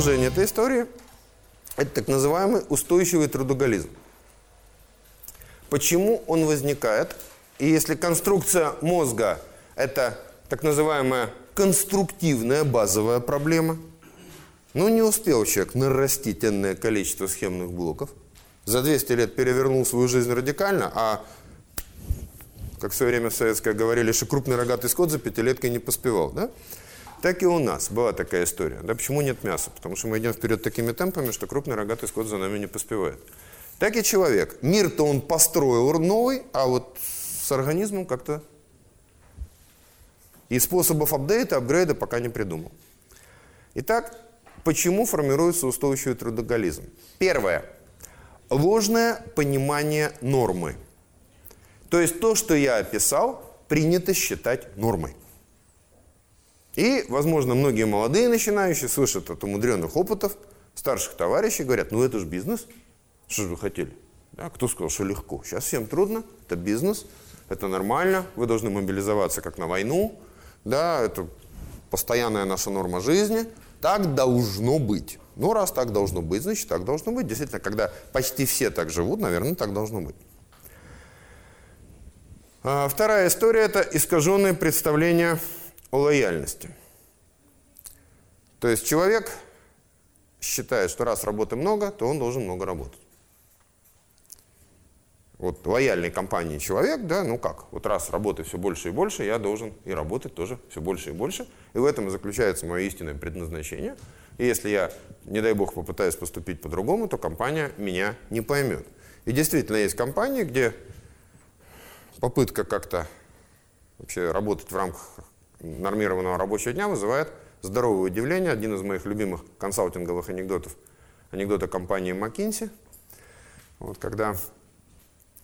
продолжение этой истории – это так называемый устойчивый трудоголизм. Почему он возникает? И если конструкция мозга – это так называемая конструктивная базовая проблема, ну не успел человек нарастить энное количество схемных блоков, за 200 лет перевернул свою жизнь радикально, а, как в свое время в советское говорили, что крупный рогатый скот за пятилеткой не поспевал, да? Так и у нас была такая история. Да почему нет мяса? Потому что мы идем вперед такими темпами, что крупный рогатый скот за нами не поспевает. Так и человек. Мир-то он построил новый, а вот с организмом как-то... И способов апдейта, апгрейда пока не придумал. Итак, почему формируется устойчивый трудоголизм? Первое. Ложное понимание нормы. То есть то, что я описал, принято считать нормой. И, возможно, многие молодые начинающие слышат от умудренных опытов старших товарищей, говорят, ну это же бизнес, что же вы хотели? Да, кто сказал, что легко? Сейчас всем трудно, это бизнес, это нормально, вы должны мобилизоваться как на войну, да, это постоянная наша норма жизни, так должно быть. Ну, раз так должно быть, значит, так должно быть. Действительно, когда почти все так живут, наверное, так должно быть. А вторая история – это искаженные представления о лояльности. То есть человек считает, что раз работы много, то он должен много работать. Вот лояльной компании человек, да, ну как, вот раз работы все больше и больше, я должен и работать тоже все больше и больше. И в этом и заключается мое истинное предназначение. И если я, не дай бог, попытаюсь поступить по-другому, то компания меня не поймет. И действительно есть компании, где попытка как-то вообще работать в рамках нормированного рабочего дня вызывает здоровое удивление. Один из моих любимых консалтинговых анекдотов, анекдота компании McKinsey, вот когда,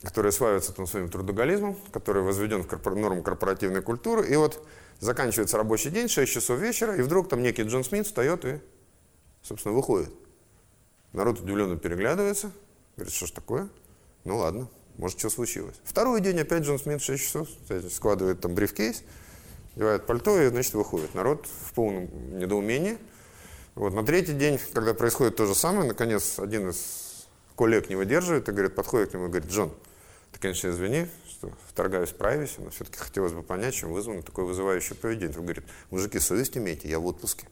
которая славится там, своим трудоголизмом, который возведен в корпор, норму корпоративной культуры, и вот заканчивается рабочий день, 6 часов вечера, и вдруг там некий Джон Смит встает и, собственно, выходит. Народ удивленно переглядывается, говорит, что ж такое? Ну ладно, может, что случилось. Второй день опять Джон Смит в 6 часов складывает там брифкейс, одевает пальто и, значит, выходит. Народ в полном недоумении. Вот. На третий день, когда происходит то же самое, наконец, один из коллег не выдерживает и говорит, подходит к нему и говорит, Джон, ты, конечно, извини, что вторгаюсь в прайвеси, но все-таки хотелось бы понять, чем вызвано такое вызывающее поведение. Он говорит, мужики, совесть имейте, я в отпуске.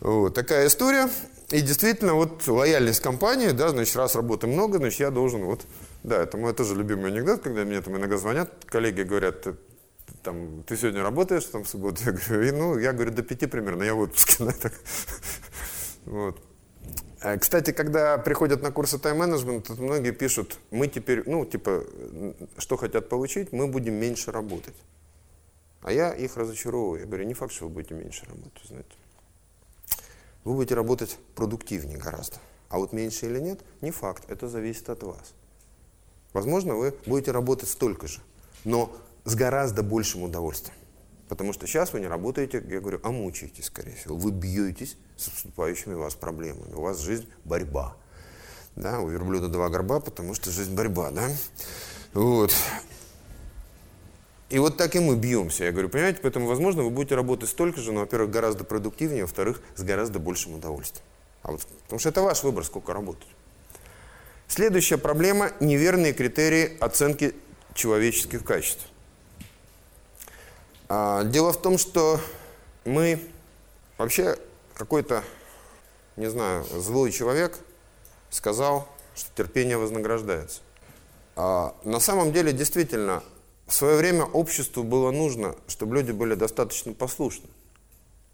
Вот такая история. И действительно, вот лояльность компании, да, значит, раз работы много, значит, я должен вот да, это мой тоже любимый анекдот, когда мне там иногда звонят, коллеги говорят, ты, там, ты сегодня работаешь там в субботу? Я говорю, и, ну, я говорю, до пяти примерно, я в отпуске. вот. А, кстати, когда приходят на курсы тайм-менеджмента, многие пишут, мы теперь, ну, типа, что хотят получить, мы будем меньше работать. А я их разочаровываю. Я говорю, не факт, что вы будете меньше работать, знаете. Вы будете работать продуктивнее гораздо. А вот меньше или нет, не факт, это зависит от вас. Возможно, вы будете работать столько же, но с гораздо большим удовольствием. Потому что сейчас вы не работаете, я говорю, а мучаетесь, скорее всего. Вы бьетесь с поступающими у вас проблемами. У вас жизнь борьба. Да, у верблюда два горба, потому что жизнь борьба, да? Вот. И вот так и мы бьемся. Я говорю, понимаете, поэтому, возможно, вы будете работать столько же, но, во-первых, гораздо продуктивнее, во-вторых, с гораздо большим удовольствием. А вот, потому что это ваш выбор, сколько работать. Следующая проблема – неверные критерии оценки человеческих качеств. А, дело в том, что мы вообще какой-то, не знаю, злой человек сказал, что терпение вознаграждается. А, на самом деле, действительно, в свое время обществу было нужно, чтобы люди были достаточно послушны.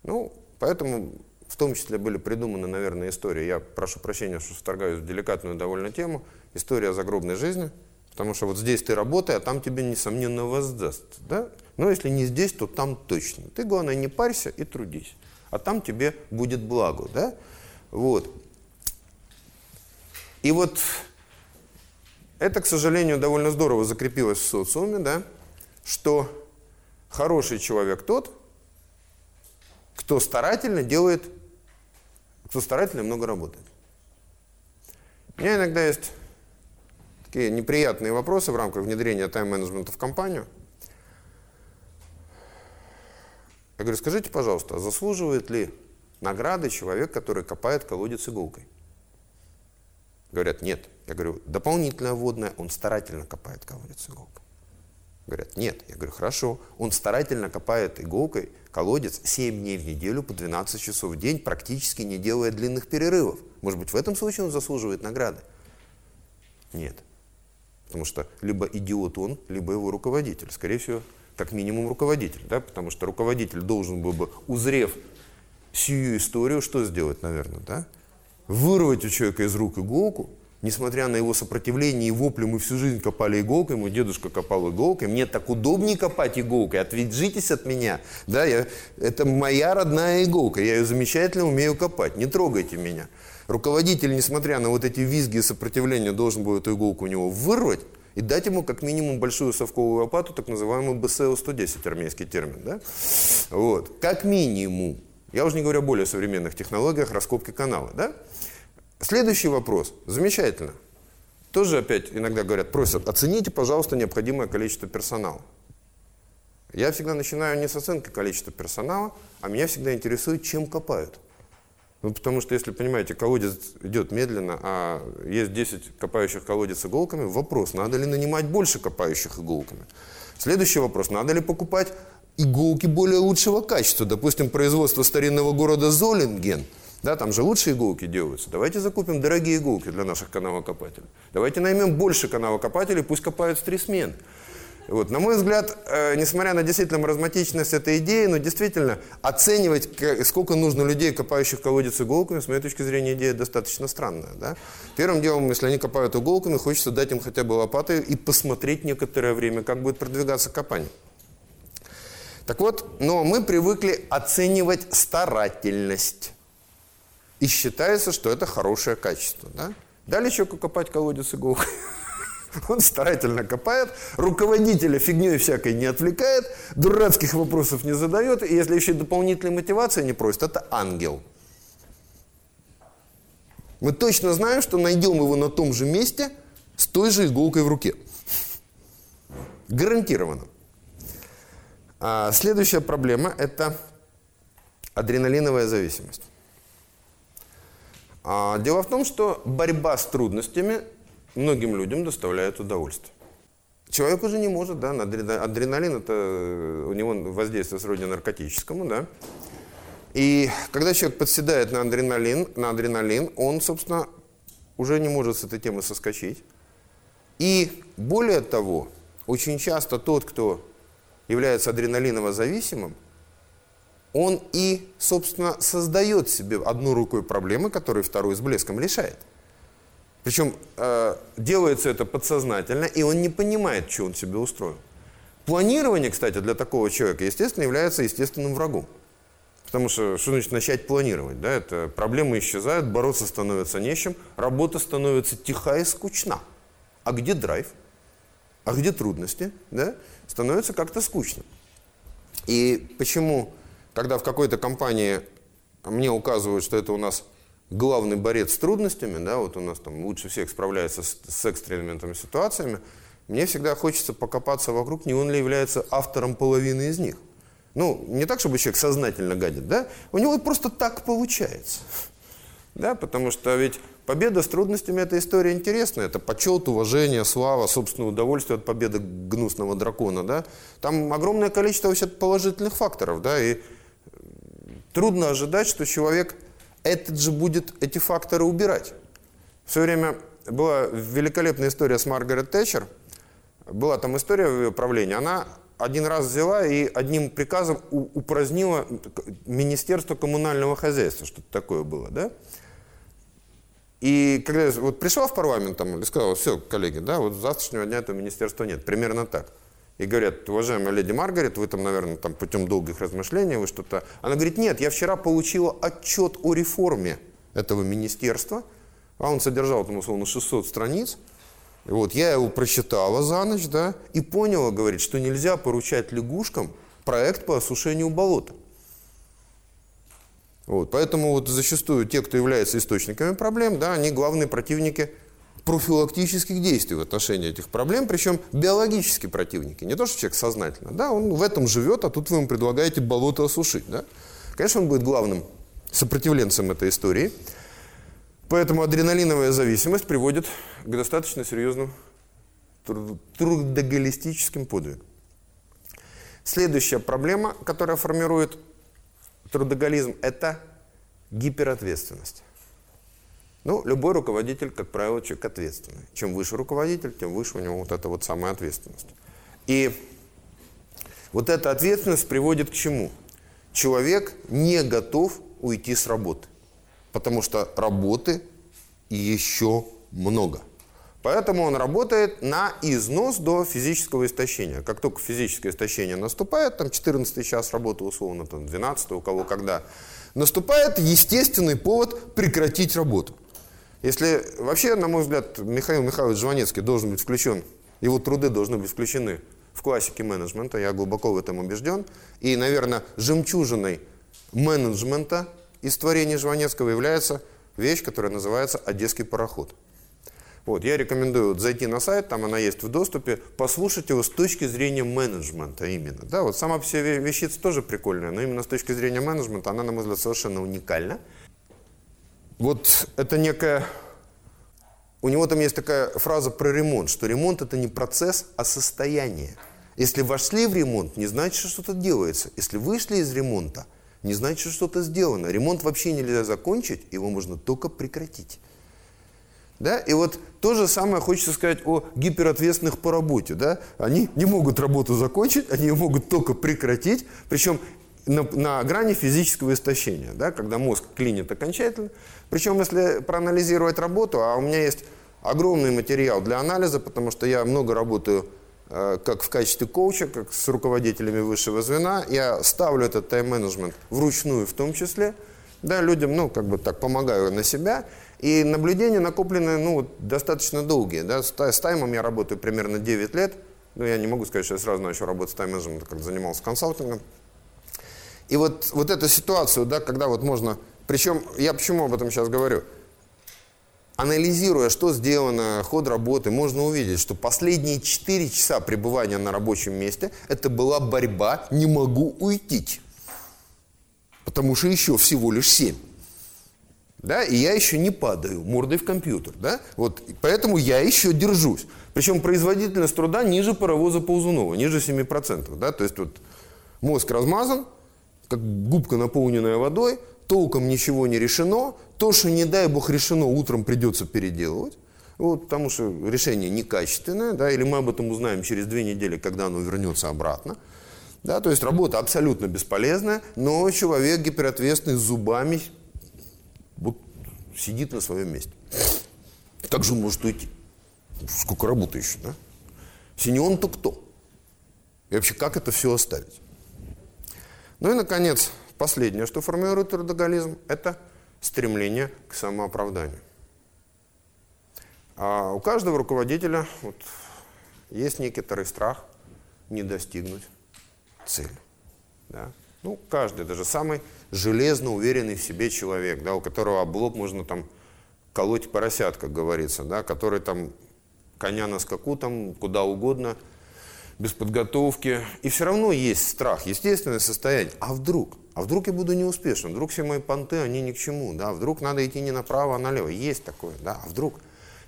Ну, поэтому в том числе были придуманы, наверное, истории. Я прошу прощения, что вторгаюсь в деликатную довольно тему. История загробной жизни. Потому что вот здесь ты работай, а там тебе, несомненно, воздаст. Да? Но если не здесь, то там точно. Ты, главное, не парься и трудись. А там тебе будет благо. Да? Вот. И вот это, к сожалению, довольно здорово закрепилось в социуме, да? что хороший человек тот, кто старательно делает кто старательно много работает. У меня иногда есть такие неприятные вопросы в рамках внедрения тайм-менеджмента в компанию. Я говорю, скажите, пожалуйста, а заслуживает ли награды человек, который копает колодец иголкой? Говорят, нет. Я говорю, дополнительная водная, он старательно копает колодец иголкой. Говорят, нет. Я говорю, хорошо. Он старательно копает иголкой колодец 7 дней в неделю по 12 часов в день, практически не делая длинных перерывов. Может быть, в этом случае он заслуживает награды? Нет. Потому что либо идиот он, либо его руководитель. Скорее всего, как минимум руководитель. Да? Потому что руководитель должен был бы, узрев сию историю, что сделать, наверное, да? Вырвать у человека из рук иголку, несмотря на его сопротивление и вопли, мы всю жизнь копали иголкой, мой дедушка копал иголкой, мне так удобнее копать иголкой, отвяжитесь от меня, да, я, это моя родная иголка, я ее замечательно умею копать, не трогайте меня. Руководитель, несмотря на вот эти визги и сопротивления, должен был эту иголку у него вырвать и дать ему как минимум большую совковую лопату, так называемую БСО-110, армейский термин, да, вот, как минимум. Я уже не говорю о более современных технологиях раскопки канала, да. Следующий вопрос. Замечательно. Тоже опять иногда говорят, просят, оцените, пожалуйста, необходимое количество персонала. Я всегда начинаю не с оценки количества персонала, а меня всегда интересует, чем копают. Ну, потому что, если понимаете, колодец идет медленно, а есть 10 копающих колодец иголками, вопрос, надо ли нанимать больше копающих иголками. Следующий вопрос, надо ли покупать иголки более лучшего качества. Допустим, производство старинного города Золинген – да, там же лучшие иголки делаются. Давайте закупим дорогие иголки для наших канавокопателей. Давайте наймем больше канавокопателей, пусть копают в три смены. Вот. На мой взгляд, э, несмотря на действительно маразматичность этой идеи, но действительно оценивать, сколько нужно людей, копающих колодец иголками, с моей точки зрения, идея достаточно странная. Да? Первым делом, если они копают иголками, хочется дать им хотя бы лопаты и посмотреть некоторое время, как будет продвигаться копание. Так вот, но мы привыкли оценивать старательность. И считается, что это хорошее качество. Да? Дали человеку копать колодец иголкой. Он старательно копает, руководителя фигней всякой не отвлекает, дурацких вопросов не задает, и если еще дополнительной мотивации не просит, это ангел. Мы точно знаем, что найдем его на том же месте с той же иголкой в руке. Гарантированно. А следующая проблема – это адреналиновая зависимость. А, дело в том, что борьба с трудностями многим людям доставляет удовольствие. Человек уже не может, да, адреналин это у него воздействие сродни наркотическому, да. И когда человек подседает на адреналин, на адреналин, он, собственно, уже не может с этой темы соскочить. И более того, очень часто тот, кто является адреналиново зависимым, он и, собственно, создает себе одну рукой проблемы, которые вторую с блеском решает. Причем э, делается это подсознательно, и он не понимает, что он себе устроил. Планирование, кстати, для такого человека, естественно, является естественным врагом. Потому что, что значит начать планировать? Да? Это проблемы исчезают, бороться становится нечем, работа становится тиха и скучна. А где драйв? А где трудности? Да? Становится как-то скучно. И почему когда в какой-то компании мне указывают, что это у нас главный борец с трудностями, да, вот у нас там лучше всех справляется с, с экстренными ситуациями, мне всегда хочется покопаться вокруг, не он ли является автором половины из них. Ну, не так, чтобы человек сознательно гадит, да, у него просто так получается. Да, потому что ведь победа с трудностями – это история интересная. Это почет, уважение, слава, собственное удовольствие от победы гнусного дракона. Да? Там огромное количество вообще положительных факторов. Да? И Трудно ожидать, что человек этот же будет эти факторы убирать. В свое время была великолепная история с Маргарет Тэтчер. Была там история в ее правлении. Она один раз взяла и одним приказом упразднила Министерство коммунального хозяйства. Что-то такое было, да? И когда вот пришла в парламент там, и сказала, все, коллеги, да, вот с завтрашнего дня этого министерства нет. Примерно так и говорят, уважаемая леди Маргарет, вы там, наверное, там путем долгих размышлений, вы что-то... Она говорит, нет, я вчера получила отчет о реформе этого министерства, а он содержал, там, условно, 600 страниц, вот я его прочитала за ночь, да, и поняла, говорит, что нельзя поручать лягушкам проект по осушению болота. Вот, поэтому вот зачастую те, кто является источниками проблем, да, они главные противники профилактических действий в отношении этих проблем, причем биологические противники, не то, что человек сознательно, да, он в этом живет, а тут вы ему предлагаете болото осушить, да. Конечно, он будет главным сопротивленцем этой истории, поэтому адреналиновая зависимость приводит к достаточно серьезным трудоголистическим подвигам. Следующая проблема, которая формирует трудоголизм, это гиперответственность. Ну, любой руководитель, как правило, человек ответственный. Чем выше руководитель, тем выше у него вот эта вот самая ответственность. И вот эта ответственность приводит к чему? Человек не готов уйти с работы, потому что работы еще много. Поэтому он работает на износ до физического истощения. Как только физическое истощение наступает, там 14 час работы условно, там 12 у кого когда, наступает естественный повод прекратить работу. Если вообще, на мой взгляд, Михаил Михайлович Жванецкий должен быть включен, его труды должны быть включены в классике менеджмента, я глубоко в этом убежден. И, наверное, жемчужиной менеджмента из творений Жванецкого является вещь, которая называется «Одесский пароход». Вот, я рекомендую вот зайти на сайт, там она есть в доступе, послушать его с точки зрения менеджмента именно. Да, вот сама все вещица тоже прикольная, но именно с точки зрения менеджмента она, на мой взгляд, совершенно уникальна. Вот это некая... У него там есть такая фраза про ремонт, что ремонт это не процесс, а состояние. Если вошли в ремонт, не значит, что что-то делается. Если вышли из ремонта, не значит, что что-то сделано. Ремонт вообще нельзя закончить, его можно только прекратить. Да? И вот то же самое хочется сказать о гиперответственных по работе. Да? Они не могут работу закончить, они ее могут только прекратить, причем на, на грани физического истощения, да? когда мозг клинит окончательно. Причем, если проанализировать работу, а у меня есть огромный материал для анализа, потому что я много работаю э, как в качестве коуча, как с руководителями высшего звена, я ставлю этот тайм-менеджмент вручную в том числе, да, людям, ну, как бы так, помогаю на себя, и наблюдения накоплены, ну, достаточно долгие. Да? С, с таймом я работаю примерно 9 лет. Ну, я не могу сказать, что я сразу начал работать с тайм-менеджером, как занимался консалтингом. И вот, вот эту ситуацию, да, когда вот можно... Причем, я почему об этом сейчас говорю? Анализируя, что сделано, ход работы, можно увидеть, что последние 4 часа пребывания на рабочем месте это была борьба «не могу уйти». Потому что еще всего лишь 7 да, и я еще не падаю мордой в компьютер, да, вот, поэтому я еще держусь. Причем производительность труда ниже паровоза Ползунова, ниже 7%, да, то есть вот мозг размазан, как губка, наполненная водой, толком ничего не решено, то, что, не дай бог, решено, утром придется переделывать, вот, потому что решение некачественное, да, или мы об этом узнаем через две недели, когда оно вернется обратно. Да, то есть работа абсолютно бесполезная, но человек гиперответственный с зубами вот сидит на своем месте. Как же он может уйти? Сколько работы еще, да? Если не он, то кто? И вообще, как это все оставить? Ну и, наконец, последнее, что формирует трудоголизм, это стремление к самооправданию. А у каждого руководителя вот, есть некоторый страх не достигнуть цели. Да? Ну, каждый, даже самый железно уверенный в себе человек, да, у которого облоб можно там колоть поросят, как говорится, да, который там коня на скаку там куда угодно, без подготовки. И все равно есть страх, естественное состояние. А вдруг? А вдруг я буду неуспешен? Вдруг все мои понты, они ни к чему, да? Вдруг надо идти не направо, а налево? Есть такое, да? А вдруг?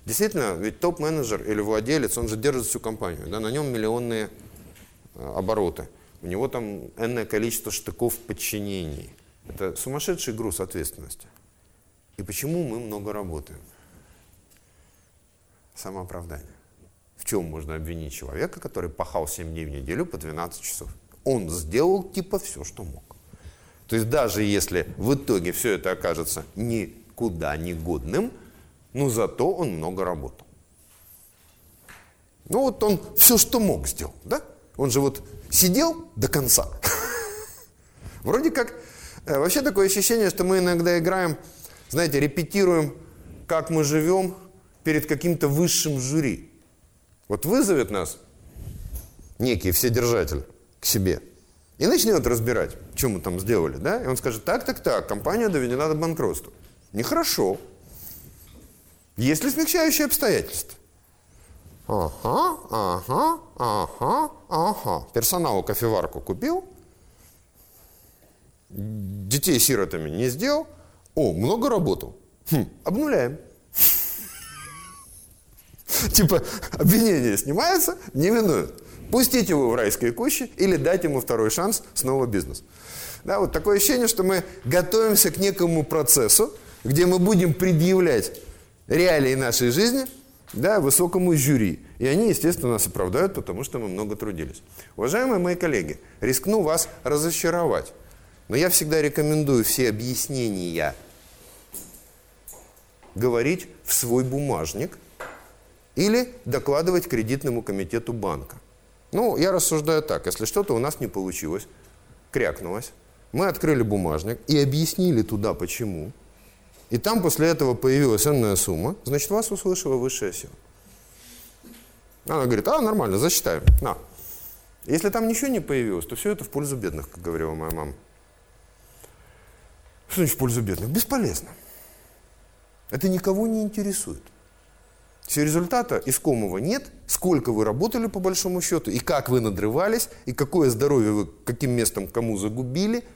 Действительно, ведь топ-менеджер или владелец, он же держит всю компанию, да? На нем миллионные э, обороты. У него там энное количество штыков в подчинении. Это сумасшедший груз ответственности. И почему мы много работаем? Самооправдание. В чем можно обвинить человека, который пахал 7 дней в неделю по 12 часов? Он сделал типа все, что мог. То есть даже если в итоге все это окажется никуда не годным, ну зато он много работал. Ну вот он все, что мог, сделал, да? Он же вот сидел до конца. Вроде как, э, вообще такое ощущение, что мы иногда играем, знаете, репетируем, как мы живем перед каким-то высшим жюри. Вот вызовет нас некий вседержатель к себе и начнет разбирать, что мы там сделали, да? И он скажет, так, так, так, компания доведена до банкротства. Нехорошо. Есть ли смягчающие обстоятельства? Ага, ага, ага, ага. Персоналу кофеварку купил, детей сиротами не сделал. О, много работал. Хм, обнуляем. Типа, обвинение снимается, не минует. Пустить его в райские кущи или дать ему второй шанс, снова бизнес. Да, вот такое ощущение, что мы готовимся к некому процессу, где мы будем предъявлять реалии нашей жизни да, высокому жюри. И они, естественно, нас оправдают, потому что мы много трудились. Уважаемые мои коллеги, рискну вас разочаровать. Но я всегда рекомендую все объяснения говорить в свой бумажник или докладывать кредитному комитету банка. Ну, я рассуждаю так, если что-то у нас не получилось, крякнулось, мы открыли бумажник и объяснили туда, почему. И там после этого появилась энная сумма, значит, вас услышала высшая сила. Она говорит, а, нормально, засчитаем, на. Если там ничего не появилось, то все это в пользу бедных, как говорила моя мама. Что значит в пользу бедных? Бесполезно. Это никого не интересует. Все результата искомого нет, сколько вы работали по большому счету, и как вы надрывались, и какое здоровье вы каким местом кому загубили –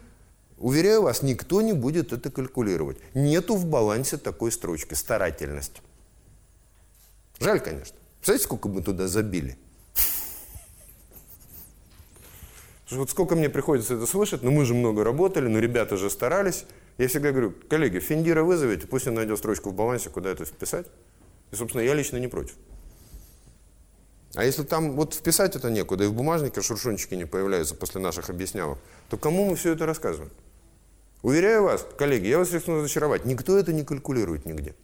Уверяю вас, никто не будет это калькулировать. Нету в балансе такой строчки «старательность». Жаль, конечно. Представляете, сколько мы туда забили? Вот сколько мне приходится это слышать, ну мы же много работали, ну ребята же старались. Я всегда говорю, коллеги, Финдира вызовите, пусть он найдет строчку в балансе, куда это вписать. И, собственно, я лично не против. А если там вот вписать это некуда, и в бумажнике шуршунчики не появляются после наших объяснялок, то кому мы все это рассказываем? Уверяю вас, коллеги, я вас рискну разочаровать, никто это не калькулирует нигде.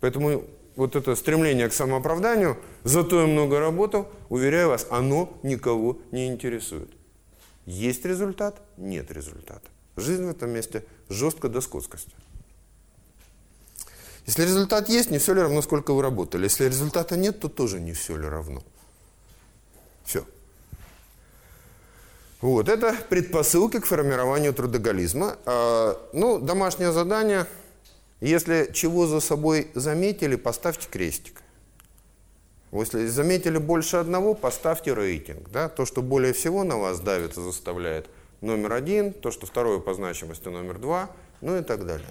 Поэтому вот это стремление к самооправданию, зато я много работал, уверяю вас, оно никого не интересует. Есть результат, нет результата. Жизнь в этом месте жестко до скотскости. Если результат есть, не все ли равно, сколько вы работали. Если результата нет, то тоже не все ли равно. Все. Вот, это предпосылки к формированию трудоголизма. А, ну, домашнее задание. Если чего за собой заметили, поставьте крестик. Если заметили больше одного, поставьте рейтинг. Да? То, что более всего на вас давит и заставляет номер один, то, что второе по значимости номер два, ну и так далее.